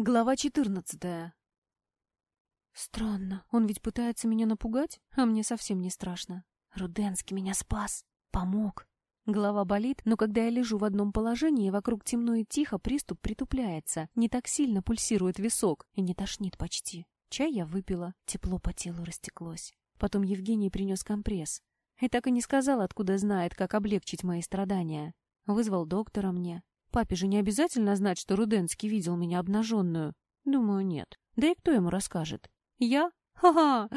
Глава четырнадцатая. Странно, он ведь пытается меня напугать, а мне совсем не страшно. Руденский меня спас, помог. Голова болит, но когда я лежу в одном положении, вокруг темно и тихо, приступ притупляется, не так сильно пульсирует висок и не тошнит почти. Чай я выпила, тепло по телу растеклось. Потом Евгений принес компресс. И так и не сказал, откуда знает, как облегчить мои страдания. Вызвал доктора мне. Папе же не обязательно знать, что Руденский видел меня обнаженную. Думаю, нет. Да и кто ему расскажет? Я? Ха-ха!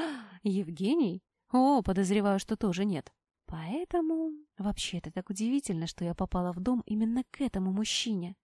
Евгений? О, подозреваю, что тоже нет. Поэтому... Вообще, это так удивительно, что я попала в дом именно к этому мужчине.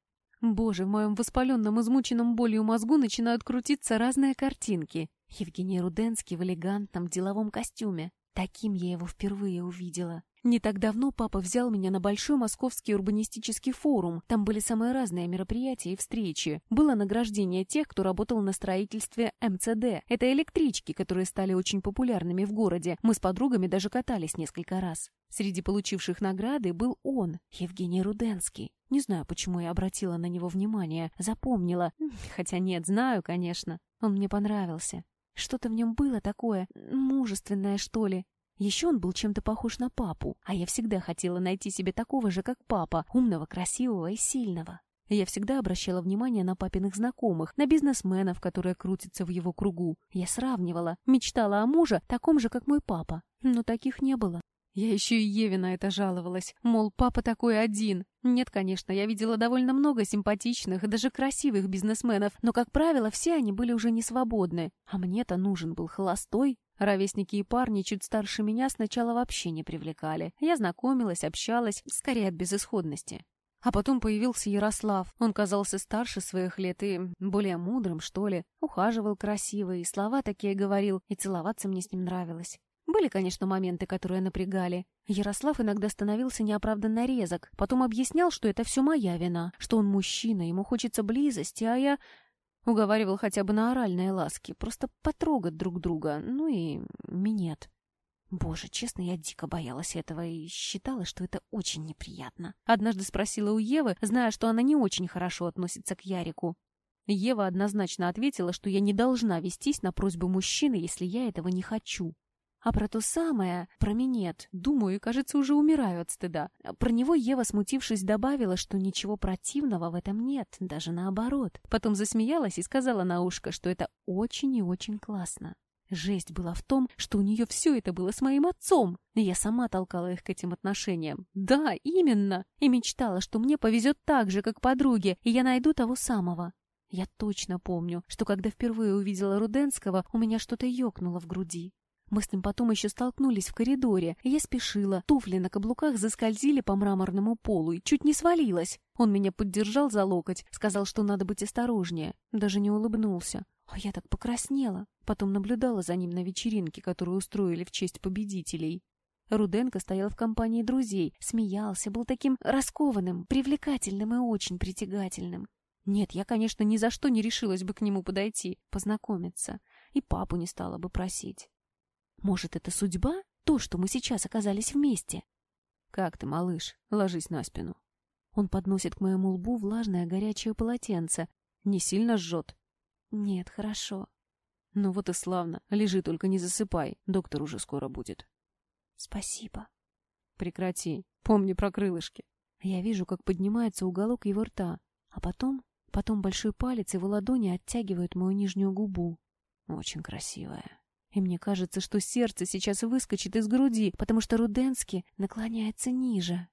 Боже, в моем воспаленном, измученном болью мозгу начинают крутиться разные картинки. Евгений Руденский в элегантном деловом костюме. Таким я его впервые увидела. Не так давно папа взял меня на большой московский урбанистический форум. Там были самые разные мероприятия и встречи. Было награждение тех, кто работал на строительстве МЦД. Это электрички, которые стали очень популярными в городе. Мы с подругами даже катались несколько раз. Среди получивших награды был он, Евгений Руденский. Не знаю, почему я обратила на него внимание, запомнила. Хотя нет, знаю, конечно. Он мне понравился. Что-то в нем было такое, мужественное, что ли. Еще он был чем-то похож на папу, а я всегда хотела найти себе такого же, как папа, умного, красивого и сильного. Я всегда обращала внимание на папиных знакомых, на бизнесменов, которые крутятся в его кругу. Я сравнивала, мечтала о муже, таком же, как мой папа, но таких не было. Я еще и Еве на это жаловалась, мол, папа такой один. Нет, конечно, я видела довольно много симпатичных и даже красивых бизнесменов, но, как правило, все они были уже не свободны. А мне-то нужен был холостой. Ровесники и парни чуть старше меня сначала вообще не привлекали. Я знакомилась, общалась, скорее от безысходности. А потом появился Ярослав. Он казался старше своих лет и более мудрым, что ли. Ухаживал красиво, и слова такие говорил, и целоваться мне с ним нравилось. Были, конечно, моменты, которые напрягали. Ярослав иногда становился неоправданно резок, потом объяснял, что это все моя вина, что он мужчина, ему хочется близости, а я... Уговаривал хотя бы на оральные ласки, просто потрогать друг друга, ну и минет. Боже, честно, я дико боялась этого и считала, что это очень неприятно. Однажды спросила у Евы, зная, что она не очень хорошо относится к Ярику. Ева однозначно ответила, что я не должна вестись на просьбу мужчины, если я этого не хочу. А про то самое, про минет, думаю, кажется, уже умираю от стыда. Про него Ева, смутившись, добавила, что ничего противного в этом нет, даже наоборот. Потом засмеялась и сказала на ушко, что это очень и очень классно. Жесть была в том, что у нее все это было с моим отцом, и я сама толкала их к этим отношениям. Да, именно! И мечтала, что мне повезет так же, как подруге, и я найду того самого. Я точно помню, что когда впервые увидела Руденского, у меня что-то ёкнуло в груди. Мы с ним потом еще столкнулись в коридоре, и я спешила. Туфли на каблуках заскользили по мраморному полу и чуть не свалилась. Он меня поддержал за локоть, сказал, что надо быть осторожнее. Даже не улыбнулся. А я так покраснела. Потом наблюдала за ним на вечеринке, которую устроили в честь победителей. Руденко стоял в компании друзей, смеялся, был таким раскованным, привлекательным и очень притягательным. Нет, я, конечно, ни за что не решилась бы к нему подойти, познакомиться. И папу не стала бы просить. Может, это судьба? То, что мы сейчас оказались вместе? Как ты, малыш? Ложись на спину. Он подносит к моему лбу влажное горячее полотенце. Не сильно жжет? Нет, хорошо. Ну вот и славно. Лежи, только не засыпай. Доктор уже скоро будет. Спасибо. Прекрати. Помни про крылышки. Я вижу, как поднимается уголок его рта, а потом, потом большой палец его ладони оттягивает мою нижнюю губу. Очень красивая. И мне кажется, что сердце сейчас выскочит из груди, потому что Руденский наклоняется ниже.